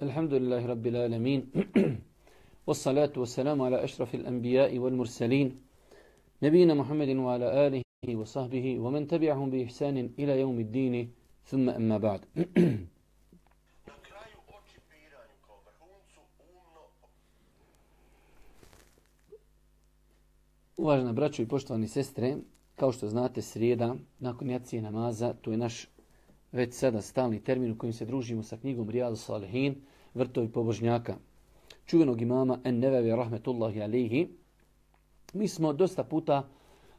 Elhamdülillahi Rabbil Alemin. ve salatu ve selamu ala eşrafil enbiyai vel murselin. Nebine Muhammedin ve ala alihi ve sahbihi ve men tabi'ahum bi ihsanin ila yevmiddini. thumma emma ba'd. Uvažena braćo i poštovani sestre, kao što znate srijeda, nakon jacije namaza, to je naš već sada stalni termin u kojim se družimo sa knjigom Rijadu Salihin, vrtovi pobožnjaka, čuvenog imama En Nevevi Rahmetullahi Alihi. Mi smo dosta puta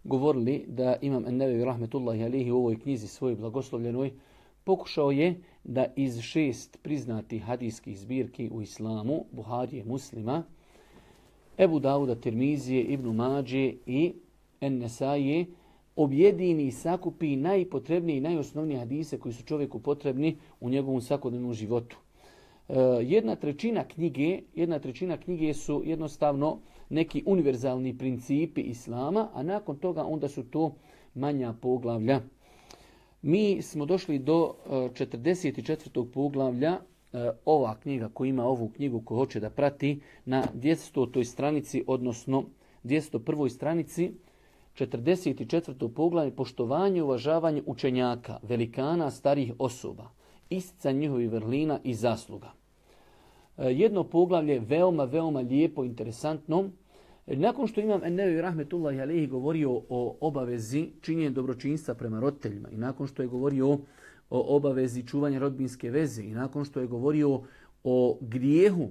govorili da imam En Nevevi Rahmetullahi Alihi u ovoj knjizi svojoj blagoslovljenoj pokušao je da iz šest priznatih hadijskih zbirki u islamu, Buharije, Muslima, Ebu Dauda, Tirmizije, Ibnu Mađe i En Nesaje objedini i sakupi najpotrebnije i najosnovnije hadise koji su čovjeku potrebni u njegovom svakodnevnom životu. E, jedna trećina knjige, jedna trećina knjige su jednostavno neki univerzalni principi islama, a nakon toga onda su to manja poglavlja. Mi smo došli do e, 44. poglavlja e, ova knjiga ko ima ovu knjigu ko hoće da prati na 200. stranici, odnosno 201. stranici 44. poglavlje poštovanje i uvažavanje učenjaka, velikana, starih osoba, istica njihovih vrlina i zasluga. E, Jedno poglavlje veoma, veoma lijepo, interesantno. E, Nakon što imam Ennevi Rahmetullahi Alehi govorio o obavezi činjenja dobročinstva prema roditeljima i nakon što je govorio o obavezi čuvanja rodbinske veze i nakon što je govorio o grijehu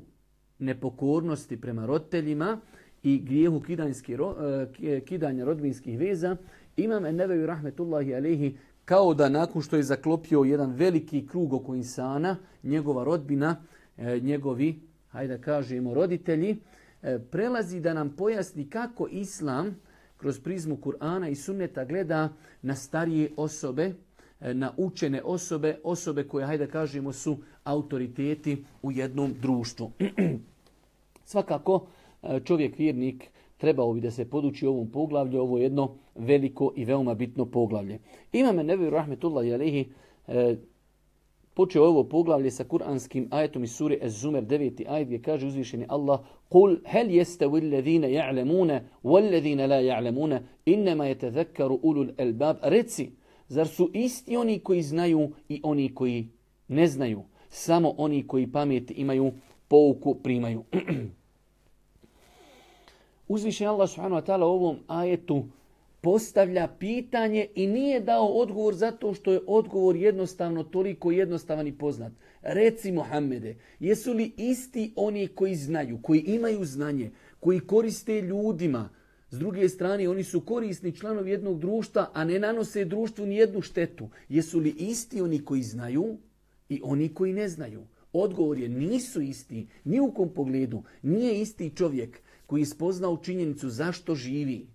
nepokornosti prema roditeljima i grijehu e, ki- kidanja rodbinskih veza, imam Enneveju Rahmetullahi Alehi kao da nakon što je zaklopio jedan veliki krug oko insana, njegova rodbina, e, njegovi, hajde da kažemo, roditelji, e, prelazi da nam pojasni kako Islam kroz prizmu Kur'ana i Sunneta gleda na starije osobe, e, na učene osobe, osobe koje, hajde da kažemo, su autoriteti u jednom društvu. Svakako, čovjek vjernik trebao bi da se poduči ovom poglavlju, ovo je jedno veliko i veoma bitno poglavlje. Imame Nevi Rahmetullahi Alehi e, počeo je ovo poglavlje sa kuranskim ajetom iz sure Ez-Zumer 9. ajet gdje kaže uzvišeni Allah Kul hel jeste ladhina ja'lemune walladhina la ja'lemune innema albab Reci, zar su isti oni koji znaju i oni koji ne znaju? Samo oni koji pamet imaju, pouku primaju. Uzvišen Allah subhanahu wa ta'ala u ovom ajetu postavlja pitanje i nije dao odgovor zato što je odgovor jednostavno toliko jednostavan i poznat. Reci Muhammede, jesu li isti oni koji znaju, koji imaju znanje, koji koriste ljudima, s druge strane oni su korisni članovi jednog društva, a ne nanose društvu ni jednu štetu. Jesu li isti oni koji znaju i oni koji ne znaju? Odgovor je nisu isti, ni u kom pogledu. Nije isti čovjek koji je spoznao činjenicu zašto živi.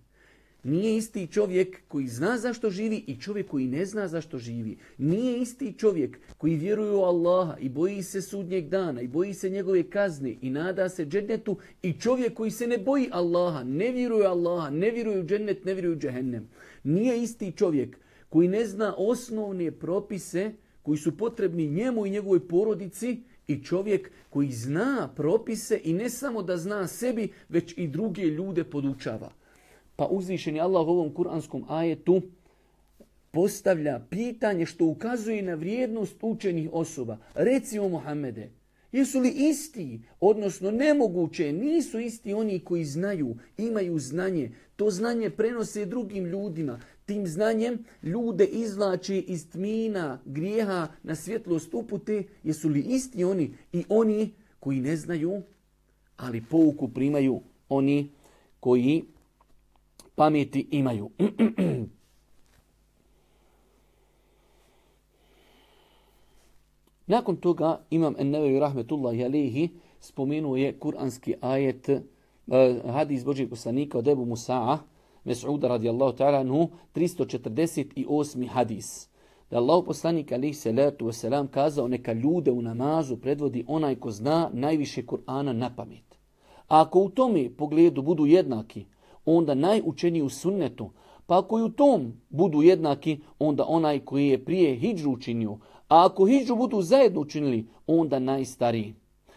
Nije isti čovjek koji zna zašto živi i čovjek koji ne zna zašto živi. Nije isti čovjek koji vjeruje u Allaha i boji se sudnjeg dana i boji se njegove kazne i nada se džennetu i čovjek koji se ne boji Allaha, ne vjeruje Allaha, ne vjeruje u džennet, ne vjeruje u džehennem. Nije isti čovjek koji ne zna osnovne propise koji su potrebni njemu i njegovoj porodici i čovjek koji zna propise i ne samo da zna sebi, već i druge ljude podučava. Pa uzvišeni Allah u ovom kuranskom ajetu postavlja pitanje što ukazuje na vrijednost učenih osoba. Reci o Muhammede, jesu li isti, odnosno nemoguće, nisu isti oni koji znaju, imaju znanje, to znanje prenose drugim ljudima, tim znanjem ljude izvlače iz tmina, grijeha na svjetlost upute, jesu li isti oni i oni koji ne znaju, ali pouku primaju oni koji pameti imaju. Nakon toga imam Ennevevi Rahmetullahi Alehi spomenuo je kuranski ajet uh, hadis Božijeg poslanika od Ebu Musa'a Mes'uda radijallahu ta'ala anhu 348. hadis. Da Allah poslanik alihi salatu wasalam kazao neka ljude u namazu predvodi onaj ko zna najviše Kur'ana na pamet. A ako u tome pogledu budu jednaki, onda najučeniji u sunnetu. Pa ako i u tom budu jednaki, onda onaj koji je prije hijđu učinio. A ako hijđu budu zajedno učinili, onda najstariji.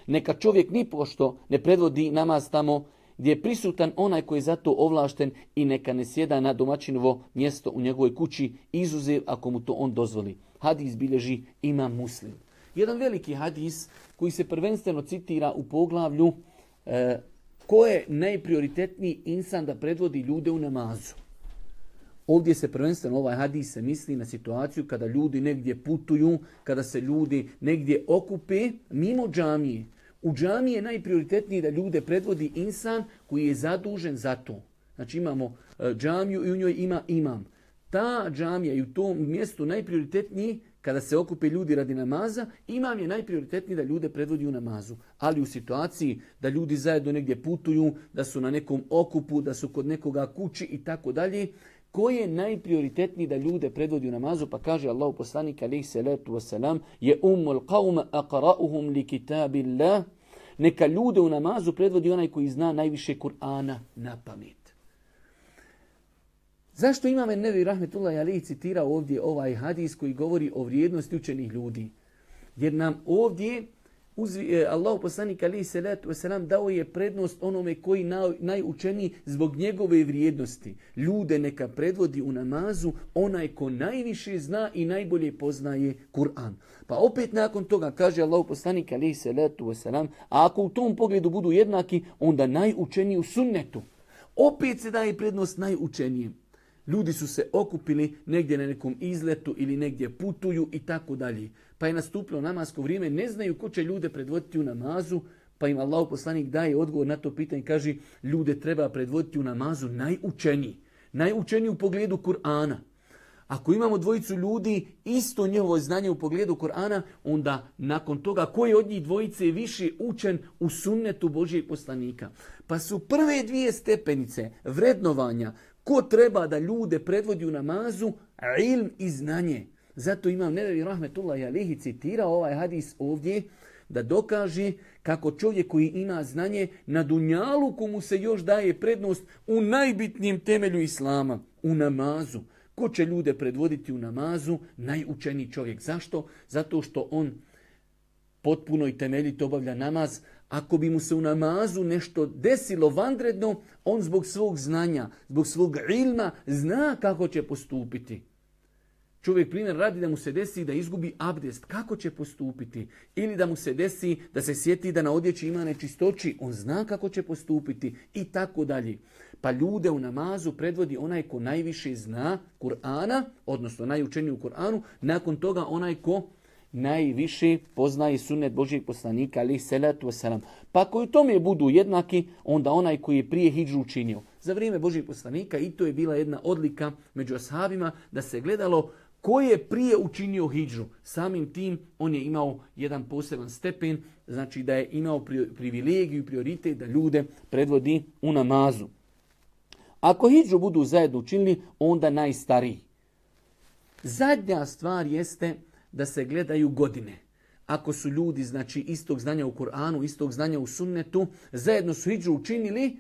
Neka čovjek ni pošto ne predvodi namaz tamo gdje je prisutan onaj koji je za to ovlašten i neka ne sjeda na domaćinovo mjesto u njegovoj kući, izuzev ako mu to on dozvoli. Hadis bilježi ima muslim. Jedan veliki hadis koji se prvenstveno citira u poglavlju e, ko je najprioritetniji insan da predvodi ljude u namazu. Ovdje se prvenstveno ovaj hadis se misli na situaciju kada ljudi negdje putuju, kada se ljudi negdje okupe mimo džamije. U džamiji je najprioritetniji da ljude predvodi insan koji je zadužen za to. Znači imamo e, džamiju i u njoj ima imam. Ta džamija i u tom mjestu najprioritetniji kada se okupe ljudi radi namaza, imam je najprioritetniji da ljude predvodi u namazu. Ali u situaciji da ljudi zajedno negdje putuju, da su na nekom okupu, da su kod nekoga kući i tako dalje, ko je najprioritetniji da ljude predvodi u namazu? Pa kaže Allah poslanik alaih salatu wasalam je umul qawma aqra'uhum li kitabillah. Neka ljude u namazu predvodi onaj koji zna najviše Kur'ana na pamet. Zašto imam Nevi Rahmetullah Ali citirao ovdje ovaj hadis koji govori o vrijednosti učenih ljudi? Jer nam ovdje uzvi, e, Allah poslanik ali salatu wasalam dao je prednost onome koji na, najučeniji zbog njegove vrijednosti. Ljude neka predvodi u namazu onaj ko najviše zna i najbolje poznaje Kur'an. Pa opet nakon toga kaže Allah poslanik ali salatu wasalam, a ako u tom pogledu budu jednaki, onda najučeniji u sunnetu. Opet se daje prednost najučenijem. Ljudi su se okupili negdje na nekom izletu ili negdje putuju i tako dalje. Pa je nastupilo namasko vrijeme, ne znaju ko će ljude predvoditi u namazu, pa im Allah poslanik daje odgovor na to pitanje i kaže ljude treba predvoditi u namazu najučeniji. Najučeniji u pogledu Kur'ana. Ako imamo dvojicu ljudi, isto njihovo znanje u pogledu Kur'ana, onda nakon toga koji od njih dvojice je više učen u sunnetu Božijeg poslanika. Pa su prve dvije stepenice vrednovanja Ko treba da ljude predvodi u namazu? Ilm i znanje. Zato imam Nevevi Rahmetullah i Alihi citirao ovaj hadis ovdje da dokaže kako čovjek koji ima znanje na dunjalu komu se još daje prednost u najbitnijem temelju Islama, u namazu. Ko će ljude predvoditi u namazu? Najučeniji čovjek. Zašto? Zato što on potpuno i temeljito obavlja namaz, ako bi mu se u namazu nešto desilo vandredno, on zbog svog znanja, zbog svog ilma zna kako će postupiti. Čovjek primjer radi da mu se desi da izgubi abdest, kako će postupiti? Ili da mu se desi da se sjeti da na odjeći ima nečistoći, on zna kako će postupiti i tako dalje. Pa ljude u namazu predvodi onaj ko najviše zna Kur'ana, odnosno najučeniji u Kur'anu, nakon toga onaj ko najviše poznaje sunnet Božijeg poslanika, ali salatu wasalam. Pa ako u tome budu jednaki, onda onaj koji je prije hijđu učinio. Za vrijeme Božijeg poslanika i to je bila jedna odlika među ashabima da se gledalo ko je prije učinio hijđu. Samim tim on je imao jedan poseban stepen, znači da je imao privilegiju i prioritet da ljude predvodi u namazu. Ako hijđu budu zajedno učinili, onda najstariji. Zadnja stvar jeste da se gledaju godine. Ako su ljudi znači istog znanja u Kur'anu, istog znanja u sunnetu, zajedno su iđu učinili,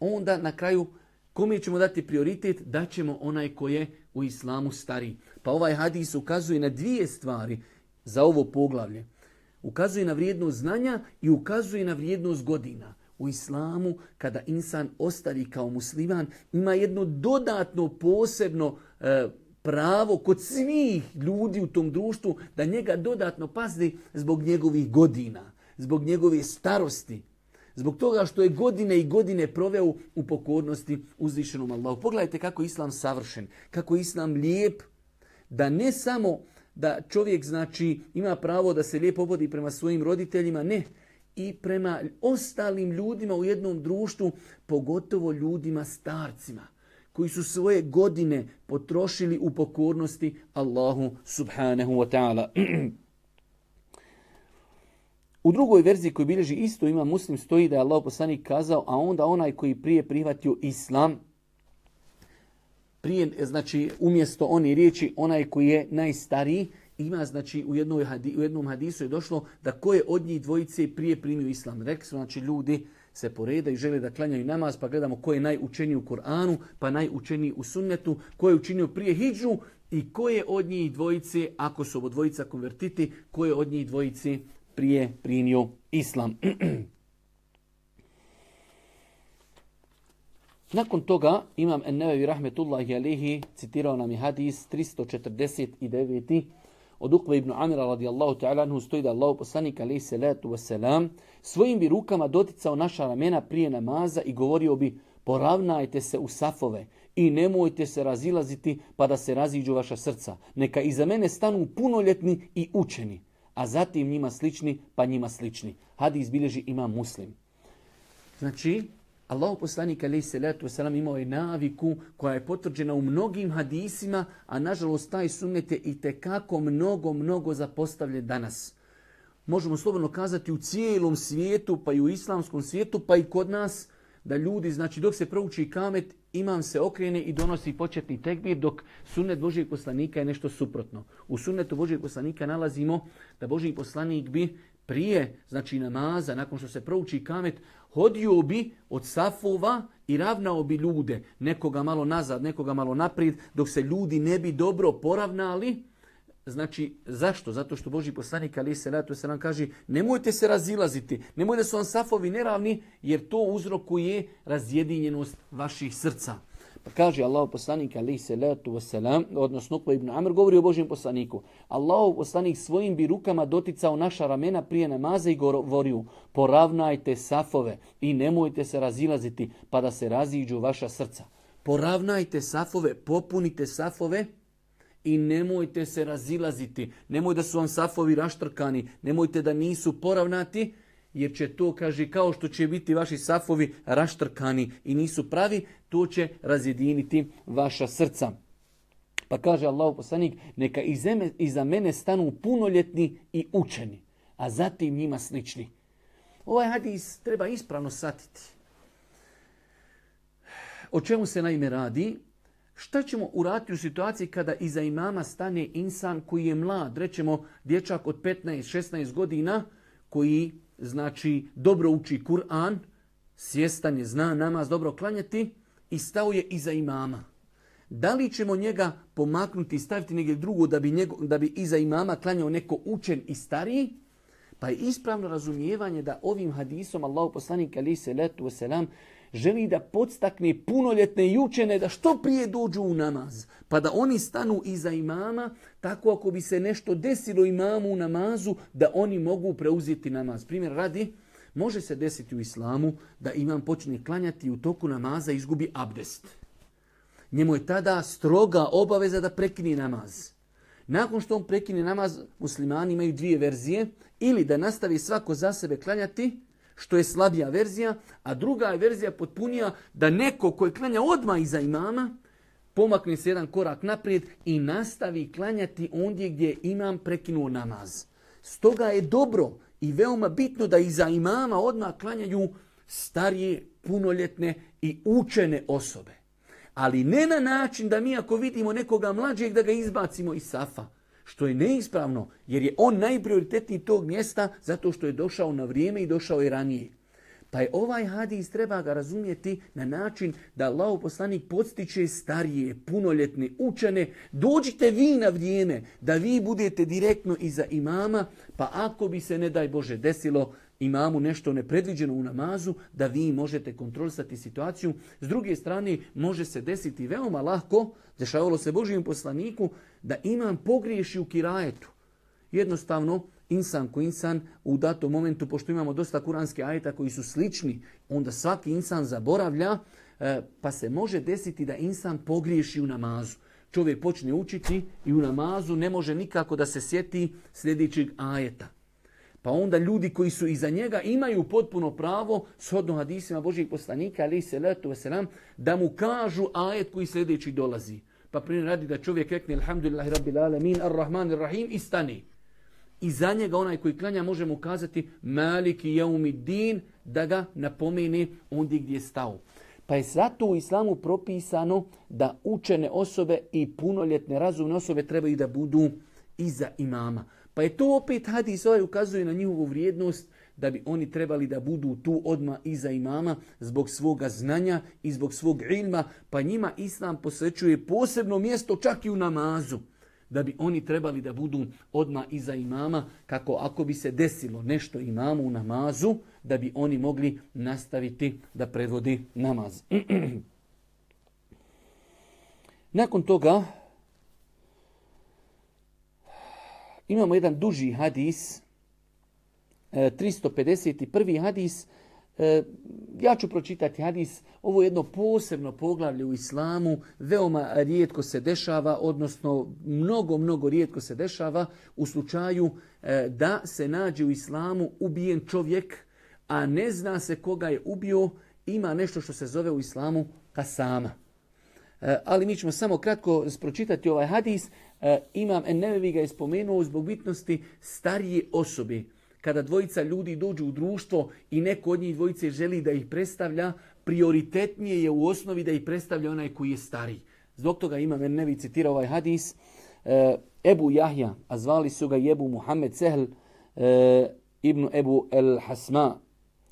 onda na kraju kome ćemo dati prioritet? Da ćemo onaj ko je u islamu stari. Pa ovaj hadis ukazuje na dvije stvari za ovo poglavlje. Ukazuje na vrijednost znanja i ukazuje na vrijednost godina. U islamu, kada insan ostari kao musliman, ima jedno dodatno posebno e, pravo kod svih ljudi u tom društvu da njega dodatno pazi zbog njegovih godina, zbog njegove starosti, zbog toga što je godine i godine proveo u pokornosti uzvišenom Allahu. Pogledajte kako je Islam savršen, kako je Islam lijep, da ne samo da čovjek znači ima pravo da se lijepo obodi prema svojim roditeljima, ne, i prema ostalim ljudima u jednom društvu, pogotovo ljudima starcima koji su svoje godine potrošili u pokornosti Allahu subhanahu wa ta'ala. U drugoj verziji koji bilježi isto ima muslim stoji da je Allah poslanik kazao, a onda onaj koji prije prihvatio islam, prije, znači umjesto one riječi onaj koji je najstariji, ima znači u, jednoj, u jednom hadisu je došlo da ko je od njih dvojice prije primio islam. Rekli su znači ljudi se poreda i žele da klanjaju namaz, pa gledamo ko je najučeniji u Koranu, pa najučeniji u sunnetu, ko je učinio prije hijđu i ko je od njih dvojice, ako su ovo dvojica konvertiti, ko je od njih dvojice prije primio islam. Nakon toga imam Ennevevi rahmetullahi alihi citirao nam je hadis 349. od Ukve ibn Amira radijallahu ta'ala anhu stoji da Allah poslanik alihi salatu wasalam svojim bi rukama doticao naša ramena prije namaza i govorio bi poravnajte se u safove i nemojte se razilaziti pa da se raziđu vaša srca. Neka iza mene stanu punoljetni i učeni, a zatim njima slični pa njima slični. Hadis bilježi ima muslim. Znači, Allah poslanik alaih salatu wasalam imao je naviku koja je potvrđena u mnogim hadisima, a nažalost taj sunnet je i tekako mnogo, mnogo zapostavljen danas. Možemo slobodno kazati u cijelom svijetu, pa i u islamskom svijetu, pa i kod nas, da ljudi, znači dok se prouči kamet, imam se okrene i donosi početni tekbir, dok sunnet Božijeg poslanika je nešto suprotno. U sunnetu Božijeg poslanika nalazimo da Božiji poslanik bi prije, znači namaza, nakon što se prouči kamet, hodio bi od safova i ravnao bi ljude, nekoga malo nazad, nekoga malo naprijed, dok se ljudi ne bi dobro poravnali. Znači, zašto? Zato što Boži poslanik Ali se ratu se nam kaže nemojte se razilaziti, nemojte su vam safovi neravni, jer to uzrokuje razjedinjenost vaših srca. Pa kaže Allah poslanik alaihi salatu wasalam, odnosno Ukva ibn Amr govori o Božijem poslaniku. Allah poslanik svojim bi rukama doticao naša ramena prije namaza i govorio poravnajte safove i nemojte se razilaziti pa da se raziđu vaša srca. Poravnajte safove, popunite safove i nemojte se razilaziti. Nemoj da su vam safovi raštrkani, nemojte da nisu poravnati, jer će to, kaže, kao što će biti vaši safovi raštrkani i nisu pravi, to će razjediniti vaša srca. Pa kaže Allah poslanik, neka iza mene stanu punoljetni i učeni, a zatim njima slični. Ovaj hadis treba ispravno satiti. O čemu se naime radi? Šta ćemo uraditi u situaciji kada iza imama stane insan koji je mlad, rećemo dječak od 15-16 godina, koji znači dobro uči Kur'an, svjestan je, zna namaz dobro klanjati i stao je iza imama. Da li ćemo njega pomaknuti i staviti negdje drugo da bi, njego, da bi iza imama klanjao neko učen i stariji? Pa je ispravno razumijevanje da ovim hadisom Allah poslanik ali se letu wasalam želi da podstakne punoljetne i učene da što prije dođu u namaz. Pa da oni stanu iza imama, tako ako bi se nešto desilo imamu u namazu, da oni mogu preuzeti namaz. Primjer radi, može se desiti u islamu da imam počne klanjati u toku namaza izgubi abdest. Njemu je tada stroga obaveza da prekini namaz. Nakon što on prekine namaz, muslimani imaju dvije verzije. Ili da nastavi svako za sebe klanjati, što je slabija verzija, a druga je verzija potpunija da neko koji klanja odmah iza imama, pomakne se jedan korak naprijed i nastavi klanjati ondje gdje imam prekinuo namaz. Stoga je dobro i veoma bitno da iza imama odmah klanjaju starije, punoljetne i učene osobe. Ali ne na način da mi ako vidimo nekoga mlađeg da ga izbacimo iz safa što je neispravno, jer je on najprioritetniji tog mjesta zato što je došao na vrijeme i došao je ranije. Pa je ovaj hadis treba ga razumjeti na način da Allah poslanik podstiče starije, punoljetne, učene. Dođite vi na vrijeme da vi budete direktno iza imama, pa ako bi se, ne daj Bože, desilo imamu nešto nepredviđeno u namazu, da vi možete kontrolisati situaciju. S druge strane, može se desiti veoma lahko, dešavalo se Božijem poslaniku, da imam pogriješi u kirajetu. Jednostavno, insan ko insan u datom momentu, pošto imamo dosta kuranske ajeta koji su slični, onda svaki insan zaboravlja, e, pa se može desiti da insan pogriješi u namazu. Čovjek počne učiti i u namazu ne može nikako da se sjeti sljedećeg ajeta. Pa onda ljudi koji su iza njega imaju potpuno pravo, shodno hadisima Božih poslanika, ali se letu veselam, da mu kažu ajet koji sljedeći dolazi. Pa prije radi da čovjek rekne Alhamdulillahi Rabbil Alamin, Ar-Rahman, Ar-Rahim i stani. I za njega onaj koji klanja može mu kazati Maliki Jaumi Din da ga napomeni ondje gdje je stao. Pa je zato u islamu propisano da učene osobe i punoljetne razumne osobe trebaju da budu iza imama. Pa je to opet hadis ovaj ukazuje na njihovu vrijednost da bi oni trebali da budu tu odma iza imama zbog svoga znanja i zbog svog ilma, pa njima islam posvećuje posebno mjesto čak i u namazu. da bi oni trebali da budu odma iza imama, kako ako bi se desilo nešto imamu u namazu, da bi oni mogli nastaviti da predvodi namaz. Nakon toga imamo jedan duži hadis, 351. hadis, E, ja ću pročitati hadis, ovo je jedno posebno poglavlje u islamu, veoma rijetko se dešava, odnosno mnogo, mnogo rijetko se dešava u slučaju e, da se nađe u islamu ubijen čovjek, a ne zna se koga je ubio, ima nešto što se zove u islamu kasama. E, ali mi ćemo samo kratko pročitati ovaj hadis. Imam Ennevevi ga je spomenuo zbog bitnosti starije osobe kada dvojica ljudi dođu u društvo i neko od njih dvojice želi da ih predstavlja, prioritetnije je u osnovi da ih predstavlja onaj koji je stariji. Zbog toga imam nevi citirao ovaj hadis. E, Ebu Jahja, a zvali su ga Jebu Muhammed Sehl e, ibn Ebu El Hasma,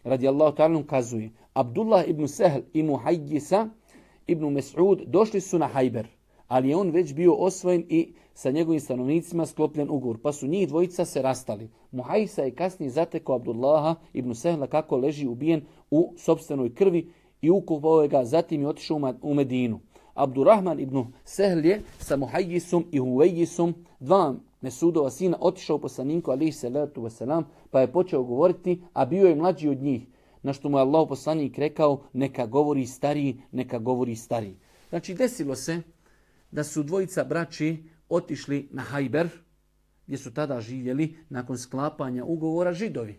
radijallahu ta'ala, kazuje Abdullah ibn Sehl i Muhajjisa ibn Mes'ud došli su na Hajber, ali je on već bio osvojen i sa njegovim stanovnicima sklopljen ugovor, pa su njih dvojica se rastali. Muhajsa je kasnije zatekao Abdullaha ibn Sehla kako leži ubijen u sobstvenoj krvi i ukupao ga, zatim je otišao u Medinu. Abdurrahman ibn Sehl je sa Muhajjisom i Huvejisom, dva Mesudova sina, otišao poslaninku alihi salatu wasalam, pa je počeo govoriti, a bio je mlađi od njih. Na što mu je Allah poslanik rekao, neka govori stariji, neka govori stariji. Znači desilo se da su dvojica braći otišli na Hajber, gdje su tada živjeli nakon sklapanja ugovora židovi.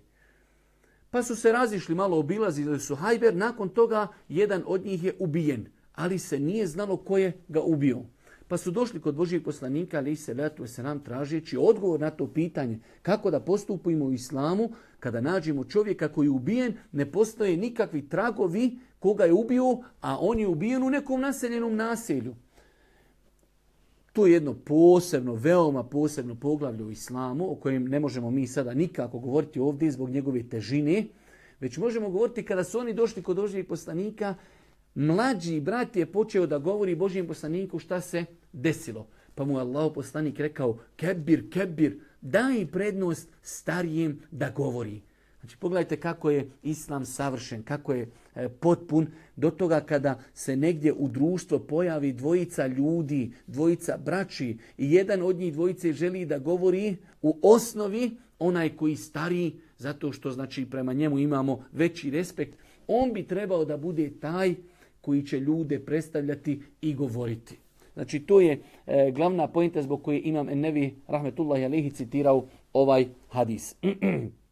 Pa su se razišli, malo obilazili su Hajber, nakon toga jedan od njih je ubijen, ali se nije znalo ko je ga ubio. Pa su došli kod Božijeg poslanika, ali se letu se nam tražeći odgovor na to pitanje kako da postupimo u islamu kada nađemo čovjeka koji je ubijen, ne postoje nikakvi tragovi koga je ubio, a on je ubijen u nekom naseljenom naselju. Je jedno posebno, veoma posebno poglavlje u islamu o kojem ne možemo mi sada nikako govoriti ovdje zbog njegove težine, već možemo govoriti kada su oni došli kod Božijeg poslanika, mlađi brat je počeo da govori Božijem poslaniku šta se desilo. Pa mu je Allah poslanik rekao, kebir, kebir, daj prednost starijem da govori. Znači pogledajte kako je islam savršen, kako je e, potpun do toga kada se negdje u društvo pojavi dvojica ljudi, dvojica braći i jedan od njih dvojice želi da govori u osnovi onaj koji stari zato što znači prema njemu imamo veći respekt, on bi trebao da bude taj koji će ljude predstavljati i govoriti. Znači to je e, glavna pojenta zbog koje imam Ennevi Rahmetullahi Alehi citirao ovaj hadis.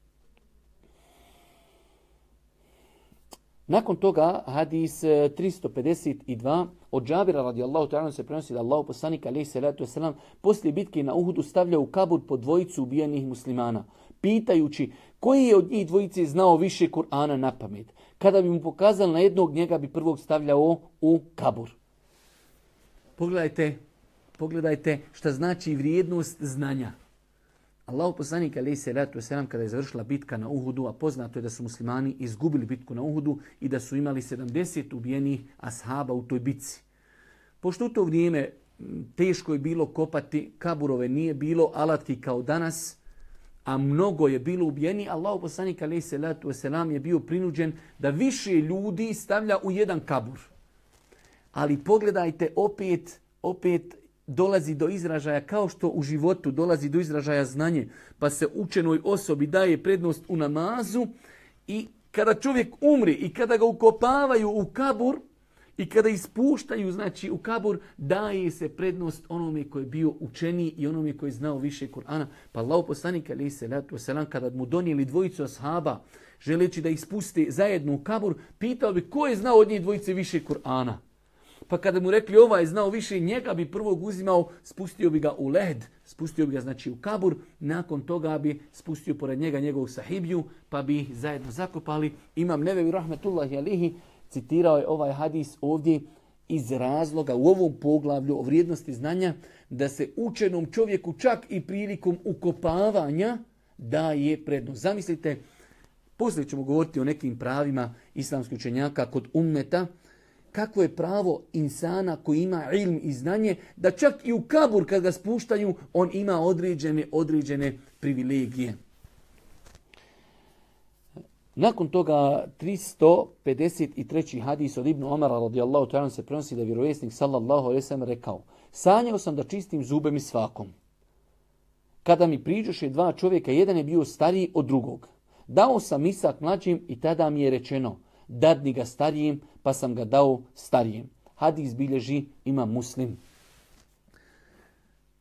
Nakon toga hadis 352 e, od Džabira radijallahu ta'ala se prenosi da Allah poslanik alejhi salatu vesselam poslije bitke na Uhudu stavlja u kabur po dvojicu ubijenih muslimana, pitajući koji je od njih dvojice znao više Kur'ana na pamet. Kada bi mu pokazali na jednog, njega bi prvog stavljao u kabur. Pogledajte, pogledajte šta znači vrijednost znanja. Allah poslanik alaih salatu wasalam kada je završila bitka na Uhudu, a poznato je da su muslimani izgubili bitku na Uhudu i da su imali 70 ubijenih ashaba u toj bitci. Pošto u to vrijeme teško je bilo kopati kaburove, nije bilo alatki kao danas, a mnogo je bilo ubijeni, Allah poslanik alaih salatu wasalam je bio prinuđen da više ljudi stavlja u jedan kabur. Ali pogledajte opet, opet dolazi do izražaja kao što u životu dolazi do izražaja znanje, pa se učenoj osobi daje prednost u namazu i kada čovjek umri i kada ga ukopavaju u kabur i kada ispuštaju znači u kabur, daje se prednost onome koji je bio učeniji i onome koji je znao više Kur'ana. Pa Allah poslanik ali se selam kada mu donijeli dvojicu ashaba želeći da ispuste zajedno u kabur, pitao bi ko je znao od njih dvojice više Kur'ana. Pa kada mu rekli ovaj znao više, njega bi prvog uzimao, spustio bi ga u led, spustio bi ga znači u kabur, nakon toga bi spustio pored njega njegovu sahibiju, pa bi ih zajedno zakopali. Imam Nevevi Rahmetullahi Alihi citirao je ovaj hadis ovdje iz razloga u ovom poglavlju o vrijednosti znanja da se učenom čovjeku čak i prilikom ukopavanja daje prednost. Zamislite, poslije ćemo govoriti o nekim pravima islamskih učenjaka kod ummeta, kakvo je pravo insana koji ima ilm i znanje, da čak i u kabur kad ga spuštaju, on ima određene, određene privilegije. Nakon toga 353. hadis od Ibnu Omara radijallahu ta'ala se prenosi da je vjerovjesnik sallallahu alaihi sallam rekao Sanjao sam da čistim zube mi svakom. Kada mi priđoše dva čovjeka, jedan je bio stariji od drugog. Dao sam misak mlađim i tada mi je rečeno dadni ga starijim, pa sam ga dao starijem. Hadis bilježi ima muslim.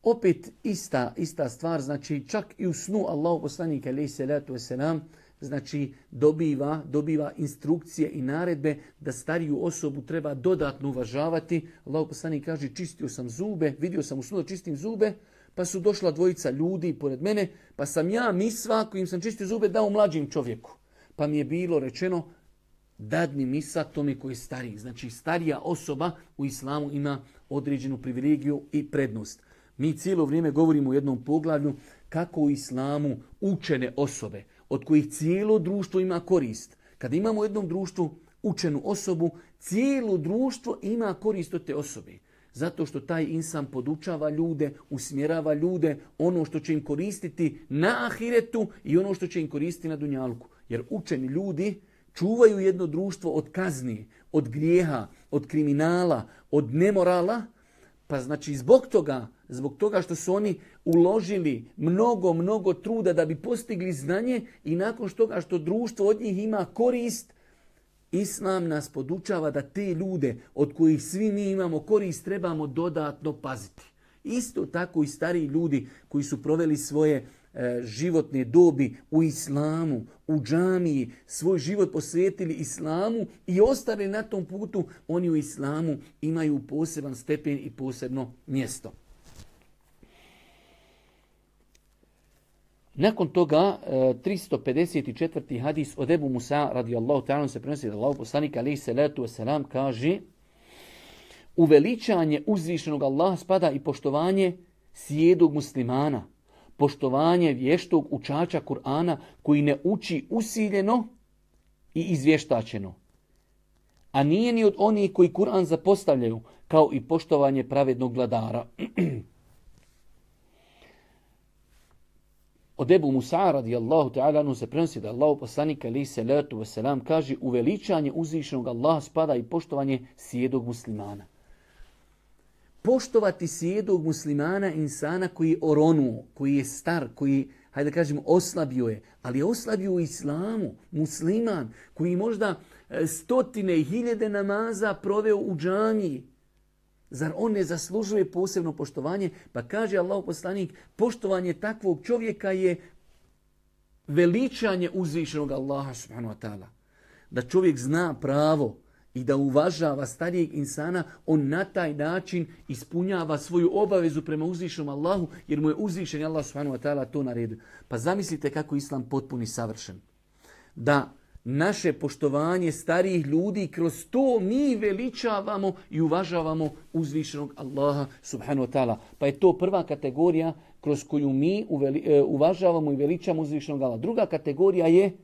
Opet ista, ista stvar, znači čak i u snu Allahu poslanika alaih salatu wasalam, znači dobiva, dobiva instrukcije i naredbe da stariju osobu treba dodatno uvažavati. Allahu poslanik kaže čistio sam zube, vidio sam u snu da čistim zube, pa su došla dvojica ljudi pored mene, pa sam ja misva kojim sam čistio zube dao mlađim čovjeku. Pa mi je bilo rečeno dadni misak tome koji je stariji. Znači starija osoba u islamu ima određenu privilegiju i prednost. Mi cijelo vrijeme govorimo u jednom poglavlju kako u islamu učene osobe, od kojih cijelo društvo ima korist. Kada imamo u jednom društvu učenu osobu, cijelo društvo ima korist od te osobe. Zato što taj insan podučava ljude, usmjerava ljude, ono što će im koristiti na ahiretu i ono što će im koristiti na dunjalku. Jer učeni ljudi čuvaju jedno društvo od kazni, od grijeha, od kriminala, od nemorala, pa znači zbog toga, zbog toga što su oni uložili mnogo, mnogo truda da bi postigli znanje i nakon toga što društvo od njih ima korist, Islam nas podučava da te ljude od kojih svi mi imamo korist trebamo dodatno paziti. Isto tako i stariji ljudi koji su proveli svoje životne dobi u islamu, u džamiji, svoj život posvetili islamu i ostali na tom putu, oni u islamu imaju poseban stepen i posebno mjesto. Nakon toga, 354. E, hadis od Ebu Musa radijallahu ta'ala se prenosi da Allah poslanik alaihi salatu wasalam kaže uveličanje uzvišenog Allaha spada i poštovanje sjedog muslimana poštovanje vještog učača Kur'ana koji ne uči usiljeno i izvještačeno. A nije ni od onih koji Kur'an zapostavljaju, kao i poštovanje pravednog vladara. Od Ebu Musa radijallahu ta'ala se prenosi da Allah poslanika ali se letu kaže uveličanje uzvišenog Allaha spada i poštovanje sjedog muslimana poštovati sjedog muslimana insana koji je oronuo, koji je star, koji, hajde da kažem, oslabio je, ali je oslabio u islamu, musliman, koji možda e, stotine i hiljede namaza proveo u džamiji. Zar on ne zaslužuje posebno poštovanje? Pa kaže Allah poslanik, poštovanje takvog čovjeka je veličanje uzvišenog Allaha subhanahu wa ta'ala. Da čovjek zna pravo, i da uvažava starijeg insana, on na taj način ispunjava svoju obavezu prema uzvišenom Allahu, jer mu je uzvišen Allah subhanahu wa ta'ala to naredio. Pa zamislite kako islam potpuni savršen. Da naše poštovanje starijih ljudi kroz to mi veličavamo i uvažavamo uzvišenog Allaha subhanahu wa ta'ala. Pa je to prva kategorija kroz koju mi e, uvažavamo i veličamo uzvišenog Allaha. Druga kategorija je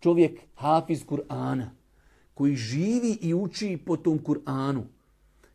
čovjek hafiz Kur'ana koji živi i uči po tom Kur'anu.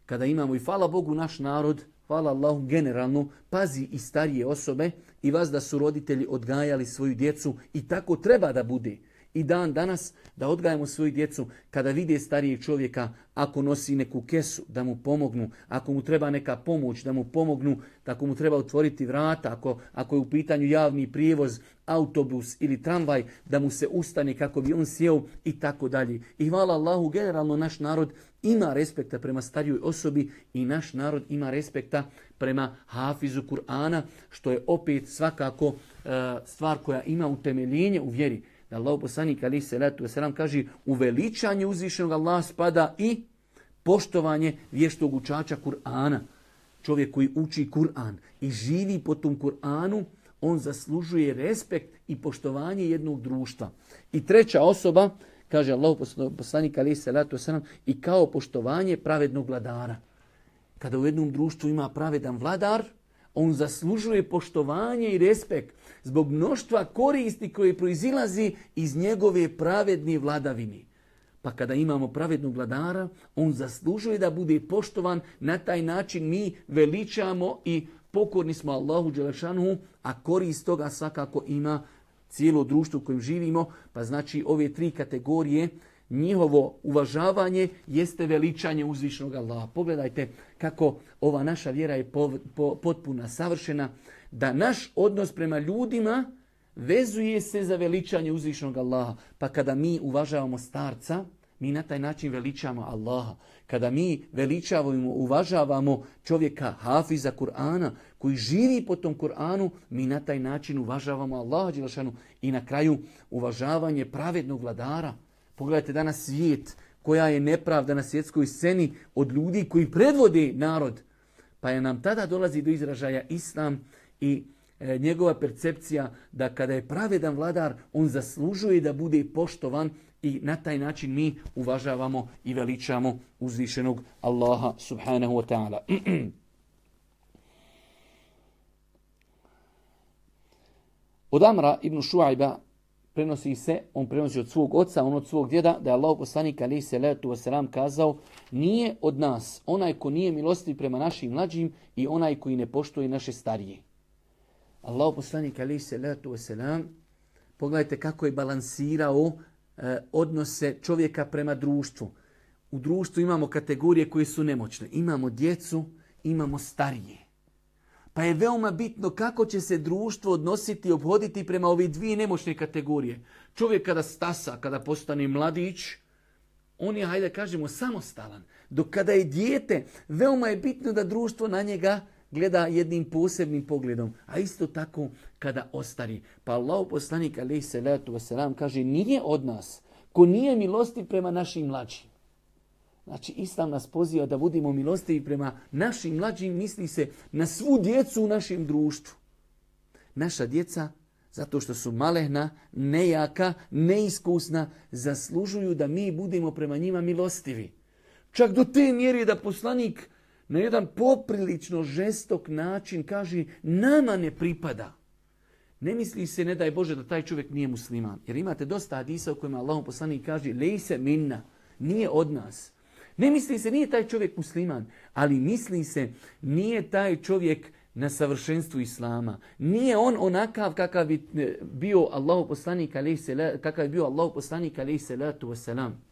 Kada imamo i hvala Bogu naš narod, hvala Allahu generalno, pazi i starije osobe i vas da su roditelji odgajali svoju djecu i tako treba da bude i dan danas da odgajamo svoju djecu kada vide starijeg čovjeka ako nosi neku kesu da mu pomognu, ako mu treba neka pomoć da mu pomognu, ako mu treba otvoriti vrata, ako, ako je u pitanju javni prijevoz, autobus ili tramvaj da mu se ustane kako bi on sjeo i tako dalje. I hvala Allahu, generalno naš narod ima respekta prema starijoj osobi i naš narod ima respekta prema hafizu Kur'ana, što je opet svakako uh, stvar koja ima utemeljenje u vjeri da Allah poslanik ali se letu selam kaže u veličanje uzvišenog Allah spada i poštovanje vještog učača Kur'ana. Čovjek koji uči Kur'an i živi po tom Kur'anu, on zaslužuje respekt i poštovanje jednog društva. I treća osoba, kaže Allah poslanik ali se letu selam, i kao poštovanje pravednog vladara. Kada u jednom društvu ima pravedan vladar, on zaslužuje poštovanje i respekt zbog mnoštva koristi koje proizilazi iz njegove pravedne vladavine. Pa kada imamo pravednog vladara, on zaslužuje da bude poštovan. Na taj način mi veličamo i pokorni smo Allahu Đelešanu, a korist toga svakako ima cijelo društvo u kojem živimo. Pa znači ove tri kategorije, njihovo uvažavanje jeste veličanje uzvišnog Allaha. Pogledajte kako ova naša vjera je po, po, potpuna, savršena, da naš odnos prema ljudima vezuje se za veličanje uzvišnog Allaha. Pa kada mi uvažavamo starca, mi na taj način veličamo Allaha. Kada mi veličavamo, uvažavamo čovjeka hafiza Kur'ana, koji živi po tom Kur'anu, mi na taj način uvažavamo Allaha Đelešanu i na kraju uvažavanje pravednog vladara. Pogledajte danas svijet koja je nepravda na svjetskoj sceni od ljudi koji predvode narod. Pa je nam tada dolazi do izražaja Islam i e, njegova percepcija da kada je pravedan vladar, on zaslužuje da bude poštovan i na taj način mi uvažavamo i veličamo uzvišenog Allaha subhanahu wa ta'ala. Od Amra ibn Šuajba prenosi se, on prenosi od svog oca, on od svog djeda, da je Allah poslanik ali se letu wasalam kazao, nije od nas onaj ko nije milostiv prema našim mlađim i onaj koji ne poštuje naše starije. Allah poslanik ali se letu wasalam, pogledajte kako je balansirao e, odnose čovjeka prema društvu. U društvu imamo kategorije koje su nemoćne. Imamo djecu, imamo starije. Pa je veoma bitno kako će se društvo odnositi i obhoditi prema ove dvije nemoćne kategorije. Čovjek kada stasa, kada postane mladić, on je, hajde kažemo, samostalan. Dok kada je dijete, veoma je bitno da društvo na njega gleda jednim posebnim pogledom. A isto tako kada ostari. Pa Allah poslanik alaih salatu wasalam kaže nije od nas ko nije milosti prema našim mlađim. Znači, Islam nas poziva da budemo milostivi prema našim mlađim, misli se na svu djecu u našem društvu. Naša djeca, zato što su malehna, nejaka, neiskusna, zaslužuju da mi budemo prema njima milostivi. Čak do te mjere da poslanik na jedan poprilično žestok način kaže nama ne pripada. Ne misli se, ne daj Bože, da taj čovjek nije musliman. Jer imate dosta hadisa u kojima Allah poslanik kaže lej se minna, nije od nas. Ne misli se, nije taj čovjek musliman, ali misli se, nije taj čovjek na savršenstvu islama. Nije on onakav kakav bi e, bio Allahu poslanik kakav je bio Allahu poslanik alejhi salatu vesselam.